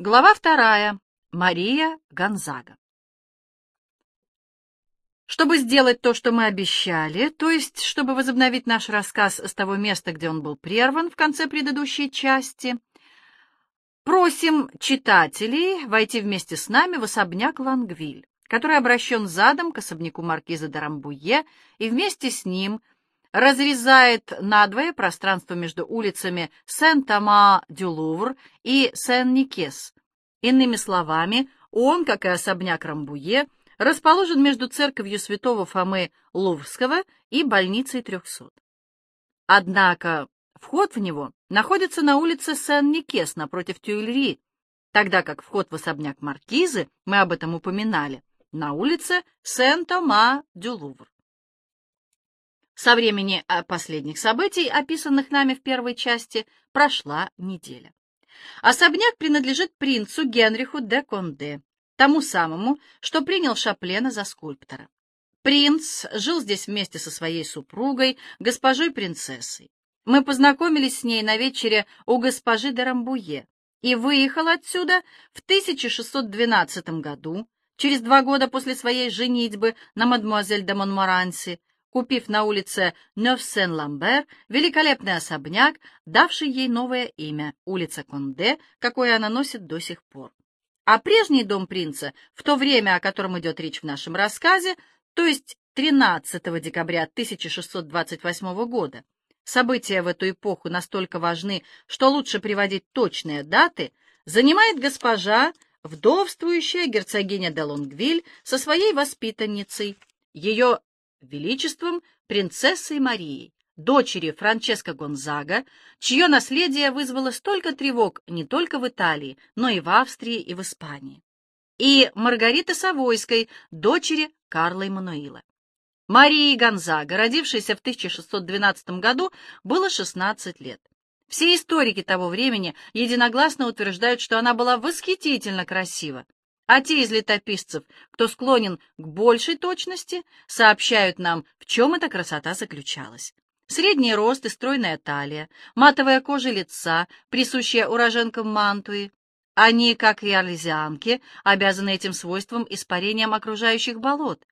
Глава вторая. Мария Гонзага. Чтобы сделать то, что мы обещали, то есть, чтобы возобновить наш рассказ с того места, где он был прерван в конце предыдущей части, просим читателей войти вместе с нами в особняк Лангвиль, который обращен задом к особняку маркиза де Рамбуе и вместе с ним разрезает надвое пространство между улицами Сен-Тома-дю-Лувр и Сен-Никес. Иными словами, он, как и особняк Рамбуе, расположен между церковью святого Фомы Луврского и больницей трехсот. Однако вход в него находится на улице Сен-Никес напротив Тюильри, тогда как вход в особняк Маркизы, мы об этом упоминали, на улице Сен-Тома-дю-Лувр. Со времени э, последних событий, описанных нами в первой части, прошла неделя. Особняк принадлежит принцу Генриху де Конде, тому самому, что принял Шаплена за скульптора. Принц жил здесь вместе со своей супругой, госпожой-принцессой. Мы познакомились с ней на вечере у госпожи де Рамбуе и выехал отсюда в 1612 году, через два года после своей женитьбы на мадемуазель де Монморанси, купив на улице Нёв-Сен-Ламбер великолепный особняк, давший ей новое имя — улица Конде, какое она носит до сих пор. А прежний дом принца, в то время, о котором идет речь в нашем рассказе, то есть 13 декабря 1628 года, события в эту эпоху настолько важны, что лучше приводить точные даты, занимает госпожа, вдовствующая герцогиня де Лонгвиль со своей воспитанницей, ее величеством принцессой Марией, дочери Франческо Гонзага, чье наследие вызвало столько тревог не только в Италии, но и в Австрии и в Испании, и Маргариты Савойской, дочери Карла Эммануила. Марии Гонзага, родившейся в 1612 году, было 16 лет. Все историки того времени единогласно утверждают, что она была восхитительно красива, а те из летописцев, кто склонен к большей точности, сообщают нам, в чем эта красота заключалась. Средний рост и стройная талия, матовая кожа лица, присущая уроженкам Мантуи. Они, как и орлезианки, обязаны этим свойством испарением окружающих болот.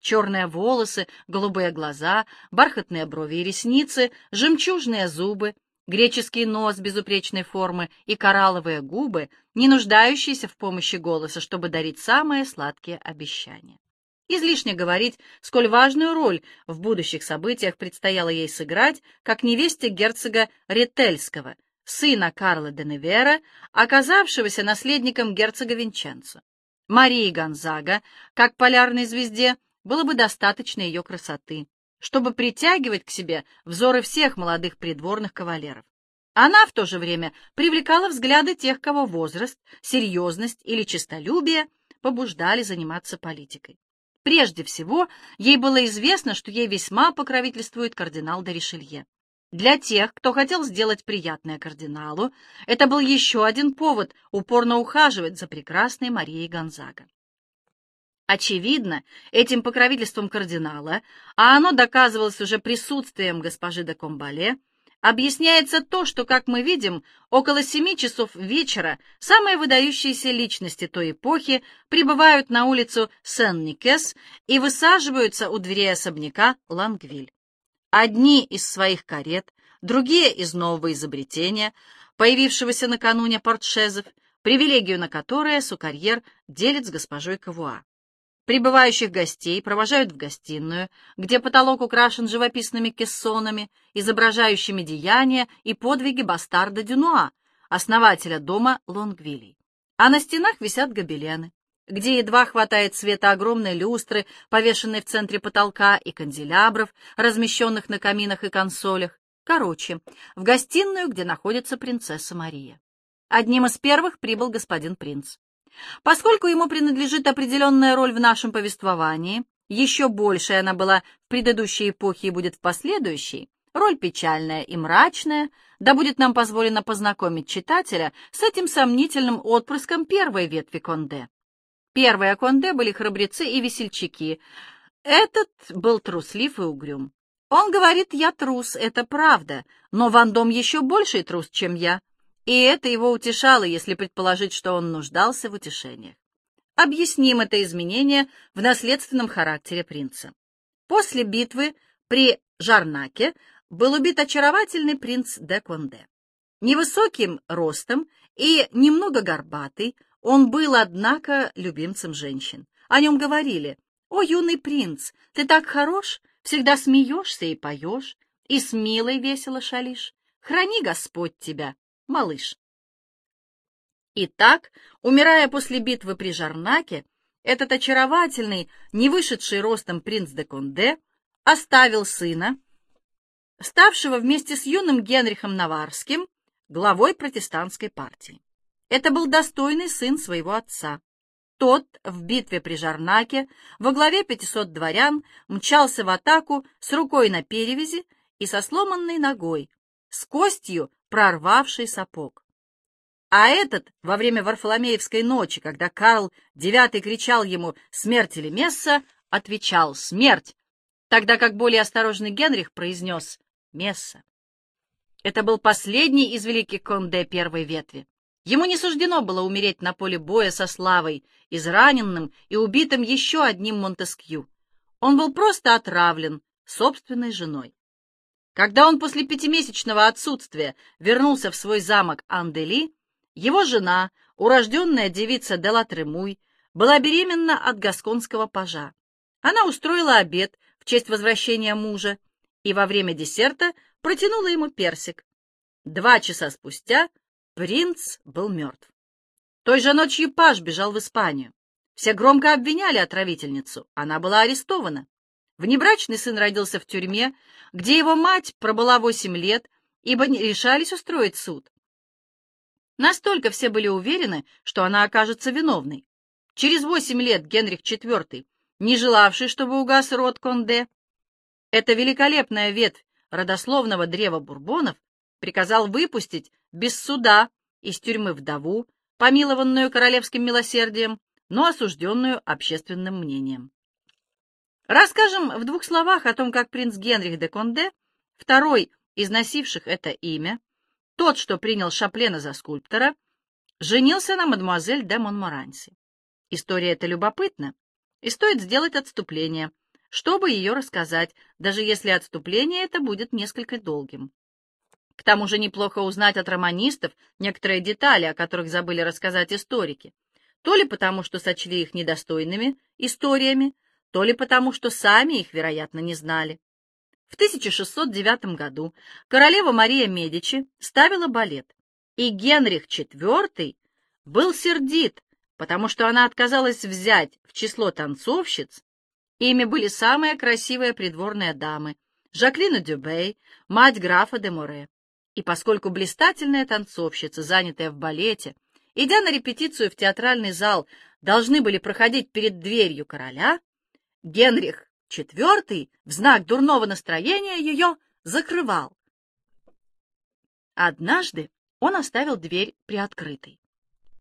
Черные волосы, голубые глаза, бархатные брови и ресницы, жемчужные зубы, греческий нос безупречной формы и коралловые губы, не нуждающиеся в помощи голоса, чтобы дарить самые сладкие обещания. Излишне говорить, сколь важную роль в будущих событиях предстояло ей сыграть, как невесте герцога Ретельского, сына Карла де Невера, оказавшегося наследником герцога Винченцо. Марии Гонзага, как полярной звезде, было бы достаточно ее красоты чтобы притягивать к себе взоры всех молодых придворных кавалеров. Она в то же время привлекала взгляды тех, кого возраст, серьезность или честолюбие побуждали заниматься политикой. Прежде всего, ей было известно, что ей весьма покровительствует кардинал де Ришелье. Для тех, кто хотел сделать приятное кардиналу, это был еще один повод упорно ухаживать за прекрасной Марией Гонзага. Очевидно, этим покровительством кардинала, а оно доказывалось уже присутствием госпожи де Комбале, объясняется то, что, как мы видим, около семи часов вечера самые выдающиеся личности той эпохи прибывают на улицу Сен-Никес и высаживаются у дверей особняка Лангвиль. Одни из своих карет, другие из нового изобретения, появившегося накануне портшезов, привилегию на которое сукарьер делит с госпожой Кавуа. Прибывающих гостей провожают в гостиную, где потолок украшен живописными кессонами, изображающими деяния и подвиги бастарда Дюнуа, основателя дома Лонгвилей. А на стенах висят гобелены, где едва хватает света огромной люстры, повешенной в центре потолка, и канделябров, размещенных на каминах и консолях. Короче, в гостиную, где находится принцесса Мария. Одним из первых прибыл господин принц. Поскольку ему принадлежит определенная роль в нашем повествовании, еще большая она была в предыдущей эпохе и будет в последующей, роль печальная и мрачная, да будет нам позволено познакомить читателя с этим сомнительным отпрыском первой ветви Конде. Первые Конде были храбрецы и весельчаки, этот был труслив и угрюм. Он говорит, я трус, это правда, но Вандом еще больший трус, чем я. И это его утешало, если предположить, что он нуждался в утешениях. Объясним это изменение в наследственном характере принца. После битвы при Жарнаке был убит очаровательный принц де Конде. Невысоким ростом и немного горбатый, он был, однако, любимцем женщин. О нем говорили, «О, юный принц, ты так хорош, всегда смеешься и поешь, и с милой весело шалишь. Храни Господь тебя, малыш». Итак, умирая после битвы при Жарнаке, этот очаровательный, не вышедший ростом принц де Конде оставил сына, ставшего вместе с юным Генрихом Наварским главой протестантской партии. Это был достойный сын своего отца. Тот в битве при Жарнаке во главе 500 дворян мчался в атаку с рукой на перевязи и со сломанной ногой, с костью, прорвавшей сапог. А этот во время Варфоломеевской ночи, когда Карл IX кричал ему «Смерть или месса», отвечал «Смерть», тогда как более осторожный Генрих произнес «Месса». Это был последний из великих конде первой ветви. Ему не суждено было умереть на поле боя со славой, израненным и убитым еще одним Монтескью. Он был просто отравлен собственной женой. Когда он после пятимесячного отсутствия вернулся в свой замок Андели, его жена, урожденная девица Делатремуй, была беременна от гасконского пажа. Она устроила обед в честь возвращения мужа и во время десерта протянула ему персик. Два часа спустя принц был мертв. Той же ночью паж бежал в Испанию. Все громко обвиняли отравительницу. Она была арестована. Внебрачный сын родился в тюрьме, где его мать пробыла восемь лет, ибо не решались устроить суд. Настолько все были уверены, что она окажется виновной. Через восемь лет Генрих IV, не желавший, чтобы угас род Конде, эта великолепная ветвь родословного древа Бурбонов приказал выпустить без суда из тюрьмы вдову, помилованную королевским милосердием, но осужденную общественным мнением. Расскажем в двух словах о том, как принц Генрих де Конде, второй из носивших это имя, тот, что принял Шаплена за скульптора, женился на мадемуазель де Монморанси. История эта любопытна, и стоит сделать отступление – чтобы ее рассказать, даже если отступление это будет несколько долгим. К тому же неплохо узнать от романистов некоторые детали, о которых забыли рассказать историки, то ли потому, что сочли их недостойными историями, то ли потому, что сами их, вероятно, не знали. В 1609 году королева Мария Медичи ставила балет, и Генрих IV был сердит, потому что она отказалась взять в число танцовщиц Ими были самые красивые придворные дамы — Жаклина Дюбей, мать графа де Море. И поскольку блистательные танцовщицы, занятые в балете, идя на репетицию в театральный зал, должны были проходить перед дверью короля, Генрих IV в знак дурного настроения ее закрывал. Однажды он оставил дверь приоткрытой.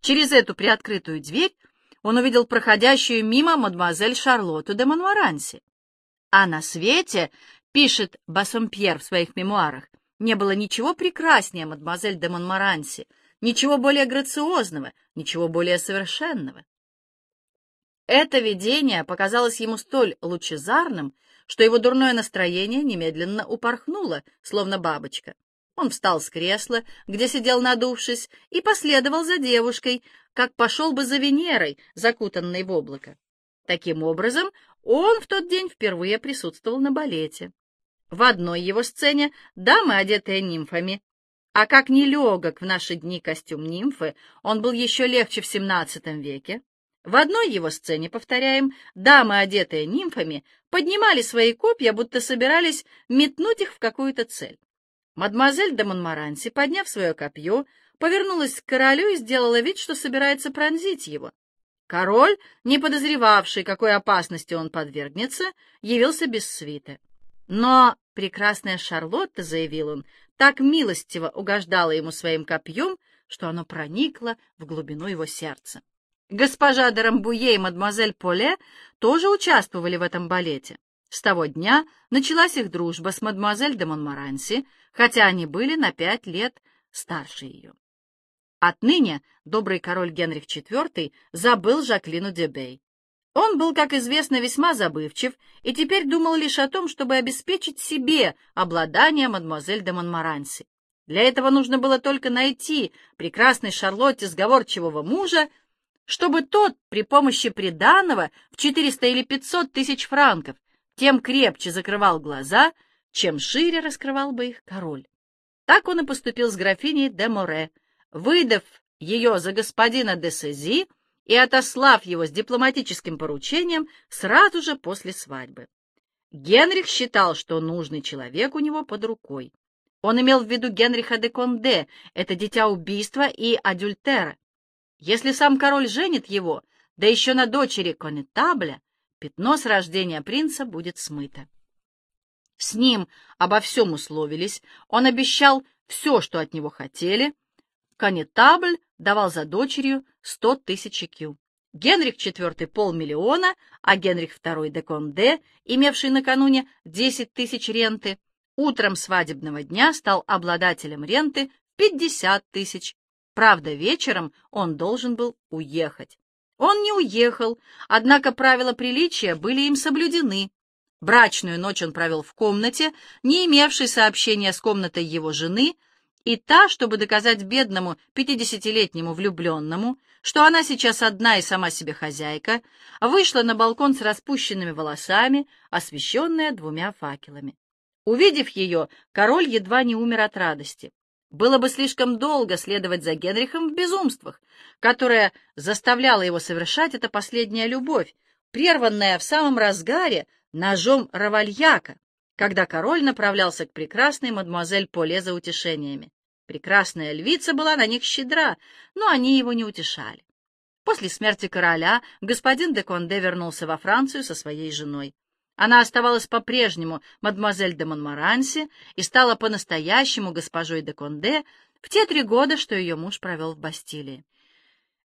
Через эту приоткрытую дверь он увидел проходящую мимо мадемуазель Шарлотту де Монмаранси. А на свете, пишет Бассомпьер в своих мемуарах, не было ничего прекраснее мадемуазель де Монмаранси, ничего более грациозного, ничего более совершенного. Это видение показалось ему столь лучезарным, что его дурное настроение немедленно упорхнуло, словно бабочка. Он встал с кресла, где сидел надувшись, и последовал за девушкой, как пошел бы за Венерой, закутанной в облако. Таким образом, он в тот день впервые присутствовал на балете. В одной его сцене дамы, одетые нимфами, а как нелегок в наши дни костюм нимфы, он был еще легче в XVII веке. В одной его сцене, повторяем, дамы, одетые нимфами, поднимали свои копья, будто собирались метнуть их в какую-то цель. Мадемуазель де Монмаранси, подняв свое копье, повернулась к королю и сделала вид, что собирается пронзить его. Король, не подозревавший, какой опасности он подвергнется, явился без свита. Но прекрасная Шарлотта, — заявил он, — так милостиво угождала ему своим копьем, что оно проникло в глубину его сердца. Госпожа де и мадемуазель Поле тоже участвовали в этом балете. С того дня началась их дружба с мадемуазель де Монмаранси, хотя они были на пять лет старше ее. Отныне добрый король Генрих IV забыл Жаклину Дебей. Он был, как известно, весьма забывчив и теперь думал лишь о том, чтобы обеспечить себе обладание мадемуазель де Монмаранси. Для этого нужно было только найти прекрасной Шарлотте сговорчивого мужа, чтобы тот при помощи приданого в 400 или 500 тысяч франков тем крепче закрывал глаза, чем шире раскрывал бы их король. Так он и поступил с графиней де Море, выдав ее за господина де Сези и отослав его с дипломатическим поручением сразу же после свадьбы. Генрих считал, что нужный человек у него под рукой. Он имел в виду Генриха де Конде, это дитя убийства и адюльтера. Если сам король женит его, да еще на дочери конетабля, пятно с рождения принца будет смыто. С ним обо всем условились, он обещал все, что от него хотели. Конетабль давал за дочерью сто тысяч кю. Генрих IV — полмиллиона, а Генрих II де Конде, имевший накануне десять тысяч ренты, утром свадебного дня стал обладателем ренты в пятьдесят тысяч. Правда, вечером он должен был уехать. Он не уехал, однако правила приличия были им соблюдены. Брачную ночь он провел в комнате, не имевшей сообщения с комнатой его жены, и та, чтобы доказать бедному пятидесятилетнему влюбленному, что она сейчас одна и сама себе хозяйка, вышла на балкон с распущенными волосами, освещенная двумя факелами. Увидев ее, король едва не умер от радости. Было бы слишком долго следовать за Генрихом в безумствах, которое заставляла его совершать эта последняя любовь, прерванная в самом разгаре ножом равальяка, когда король направлялся к прекрасной мадемуазель Поле за утешениями. Прекрасная львица была на них щедра, но они его не утешали. После смерти короля господин де Конде вернулся во Францию со своей женой. Она оставалась по-прежнему мадемуазель де Монмаранси и стала по-настоящему госпожой де Конде в те три года, что ее муж провел в Бастилии.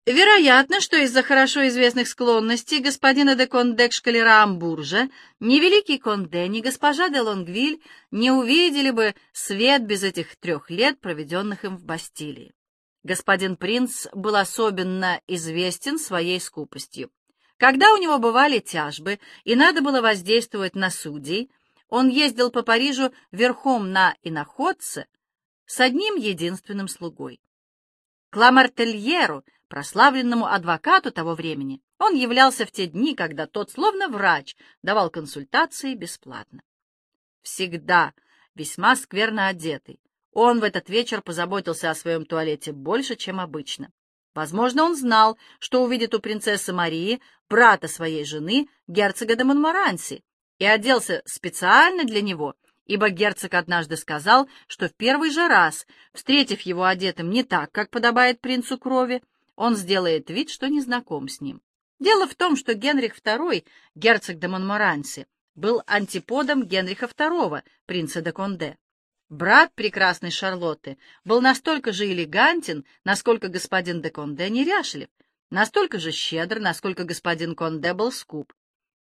Вероятно, что из-за хорошо известных склонностей господина де Конде к шкалера Амбуржа ни великий Конде, ни госпожа де Лонгвиль не увидели бы свет без этих трех лет, проведенных им в Бастилии. Господин принц был особенно известен своей скупостью. Когда у него бывали тяжбы и надо было воздействовать на судей, он ездил по Парижу верхом на иноходце с одним единственным слугой. Кламартельеру, прославленному адвокату того времени, он являлся в те дни, когда тот, словно врач, давал консультации бесплатно. Всегда весьма скверно одетый, он в этот вечер позаботился о своем туалете больше, чем обычно. Возможно, он знал, что увидит у принцессы Марии, брата своей жены, герцога де Монморанси, и оделся специально для него — ибо герцог однажды сказал, что в первый же раз, встретив его одетым не так, как подобает принцу крови, он сделает вид, что не знаком с ним. Дело в том, что Генрих II, герцог де Монморанси, был антиподом Генриха II, принца де Конде. Брат прекрасной Шарлотты был настолько же элегантен, насколько господин де Конде неряшлив, настолько же щедр, насколько господин Конде был скуп.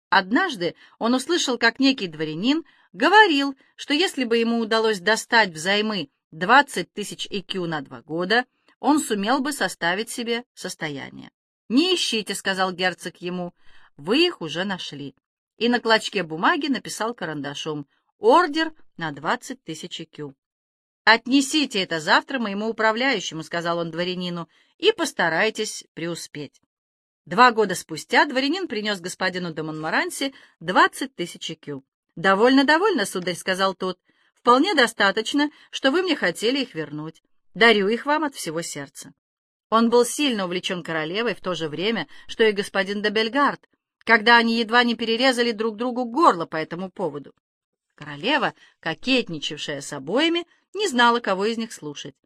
Однажды он услышал, как некий дворянин говорил, что если бы ему удалось достать взаймы 20 тысяч икю на два года, он сумел бы составить себе состояние. «Не ищите», — сказал герцог ему, — «вы их уже нашли». И на клочке бумаги написал карандашом «Ордер на 20 тысяч икю». «Отнесите это завтра моему управляющему», — сказал он дворянину, — «и постарайтесь преуспеть». Два года спустя дворянин принес господину де Монморанси 20 тысяч икю. «Довольно, довольно, сударь», — сказал тот. «Вполне достаточно, что вы мне хотели их вернуть. Дарю их вам от всего сердца». Он был сильно увлечен королевой в то же время, что и господин де Бельгард, когда они едва не перерезали друг другу горло по этому поводу. Королева, кокетничавшая с обоими, не знала, кого из них слушать.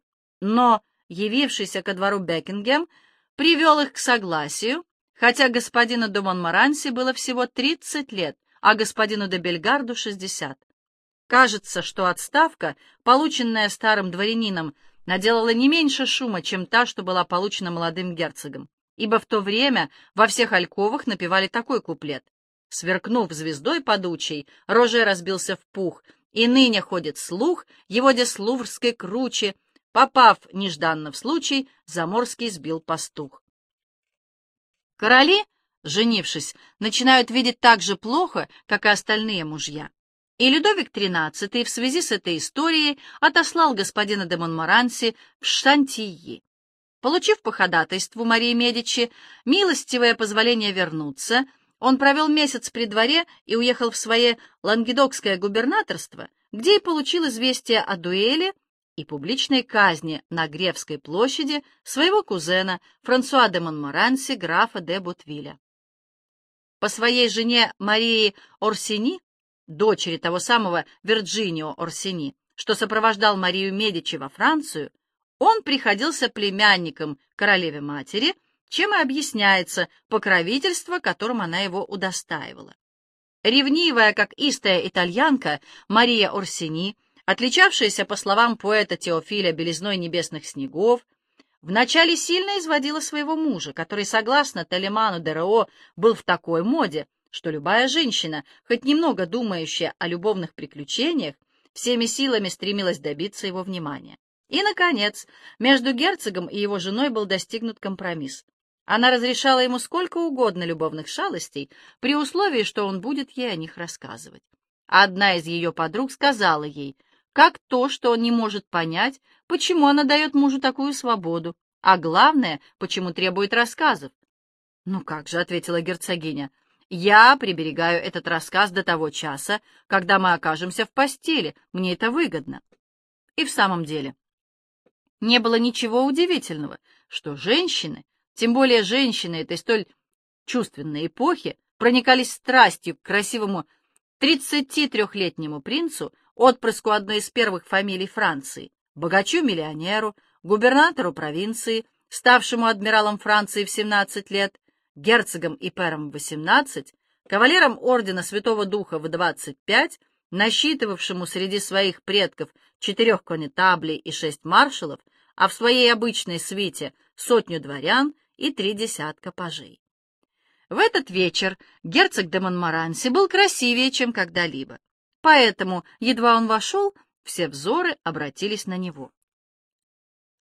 Но, явившийся ко двору Бекингем, привел их к согласию, хотя господину де Монмаранси было всего тридцать лет, а господину де Бельгарду — шестьдесят. Кажется, что отставка, полученная старым дворянином, наделала не меньше шума, чем та, что была получена молодым герцогом, ибо в то время во всех альковах напевали такой куплет. Сверкнув звездой подучей, роже разбился в пух, и ныне ходит слух, его де слуврской круче, Попав нежданно в случай, заморский сбил пастух. Короли, женившись, начинают видеть так же плохо, как и остальные мужья. И Людовик XIII в связи с этой историей отослал господина де Монморанси в Шантии. Получив по ходатайству Марии Медичи милостивое позволение вернуться, он провел месяц при дворе и уехал в свое лангедокское губернаторство, где и получил известие о дуэли и публичной казни на Гревской площади своего кузена Франсуа де Монморанси, графа де Бутвиля. По своей жене Марии Орсини, дочери того самого Вирджинио Орсини, что сопровождал Марию Медичи во Францию, он приходился племянником королеве-матери, чем и объясняется покровительство, которым она его удостаивала. Ревнивая, как истая итальянка, Мария Орсини, отличавшаяся, по словам поэта Теофиля, белизной небесных снегов, вначале сильно изводила своего мужа, который, согласно Телеману Дерео, был в такой моде, что любая женщина, хоть немного думающая о любовных приключениях, всеми силами стремилась добиться его внимания. И, наконец, между герцогом и его женой был достигнут компромисс. Она разрешала ему сколько угодно любовных шалостей, при условии, что он будет ей о них рассказывать. Одна из ее подруг сказала ей, как то, что он не может понять, почему она дает мужу такую свободу, а главное, почему требует рассказов. «Ну как же», — ответила герцогиня, — «я приберегаю этот рассказ до того часа, когда мы окажемся в постели, мне это выгодно». И в самом деле, не было ничего удивительного, что женщины, тем более женщины этой столь чувственной эпохи, проникались страстью к красивому 33-летнему принцу, отпрыску одной из первых фамилий Франции, богачу-миллионеру, губернатору провинции, ставшему адмиралом Франции в 17 лет, герцогом и пером в 18, кавалером ордена Святого Духа в 25, насчитывавшему среди своих предков четырех конетаблей и шесть маршалов, а в своей обычной свите сотню дворян и три десятка пажей. В этот вечер герцог де Монмаранси был красивее, чем когда-либо, поэтому, едва он вошел, все взоры обратились на него.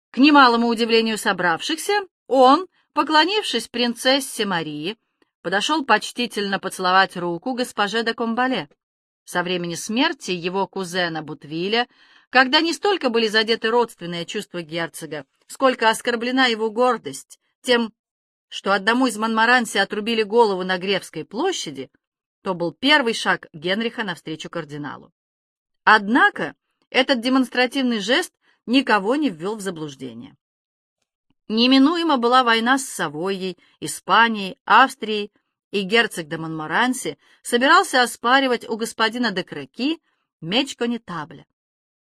К немалому удивлению собравшихся, он, поклонившись принцессе Марии, подошел почтительно поцеловать руку госпоже де Комбале. Со времени смерти его кузена Бутвиля, когда не столько были задеты родственные чувства герцога, сколько оскорблена его гордость тем, что одному из Монмаранси отрубили голову на Гревской площади, то был первый шаг Генриха навстречу кардиналу. Однако этот демонстративный жест никого не ввел в заблуждение. Неминуемо была война с Савойей, Испанией, Австрией, и герцог де Монморанси собирался оспаривать у господина де Креки меч конетабля.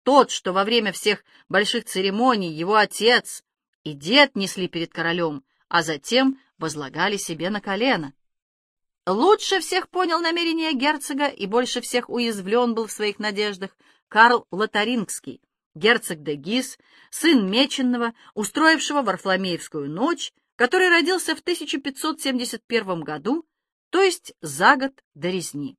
Тот, что во время всех больших церемоний его отец и дед несли перед королем, а затем возлагали себе на колено. Лучше всех понял намерение герцога и больше всех уязвлен был в своих надеждах Карл Лотарингский, герцог де Гис, сын Меченного, устроившего Варфломеевскую ночь, который родился в 1571 году то есть за год до резни.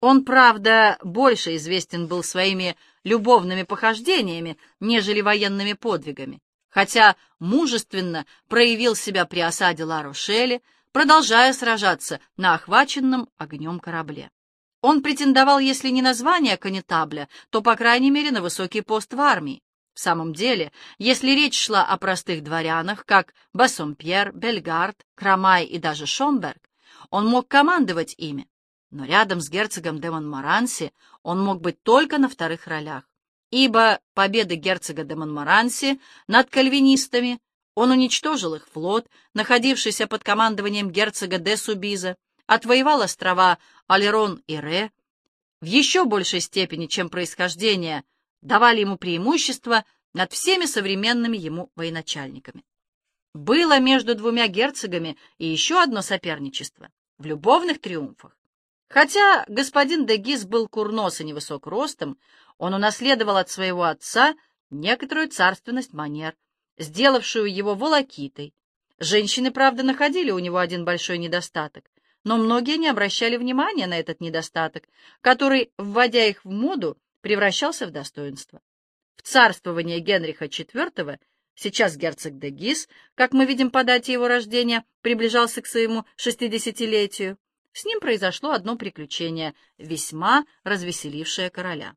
Он, правда, больше известен был своими любовными похождениями, нежели военными подвигами, хотя мужественно проявил себя при осаде Ла-Рошели, продолжая сражаться на охваченном огнем корабле. Он претендовал, если не на звание конетабля, то, по крайней мере, на высокий пост в армии. В самом деле, если речь шла о простых дворянах, как Бассомпьер, Бельгард, Крамай и даже Шомберг, он мог командовать ими, но рядом с герцогом де Монморанси он мог быть только на вторых ролях, ибо победы герцога де Монморанси над кальвинистами он уничтожил их флот, находившийся под командованием герцога де Субиза, отвоевал острова Алерон и Ре, в еще большей степени, чем происхождение, давали ему преимущество над всеми современными ему военачальниками. Было между двумя герцогами и еще одно соперничество в любовных триумфах. Хотя господин де Гиз был курнос и невысок ростом, он унаследовал от своего отца некоторую царственность манер, сделавшую его волокитой. Женщины, правда, находили у него один большой недостаток, но многие не обращали внимания на этот недостаток, который, вводя их в моду, превращался в достоинство. В царствование Генриха IV, сейчас герцог де Гис, как мы видим по дате его рождения, приближался к своему шестидесятилетию, с ним произошло одно приключение, весьма развеселившее короля.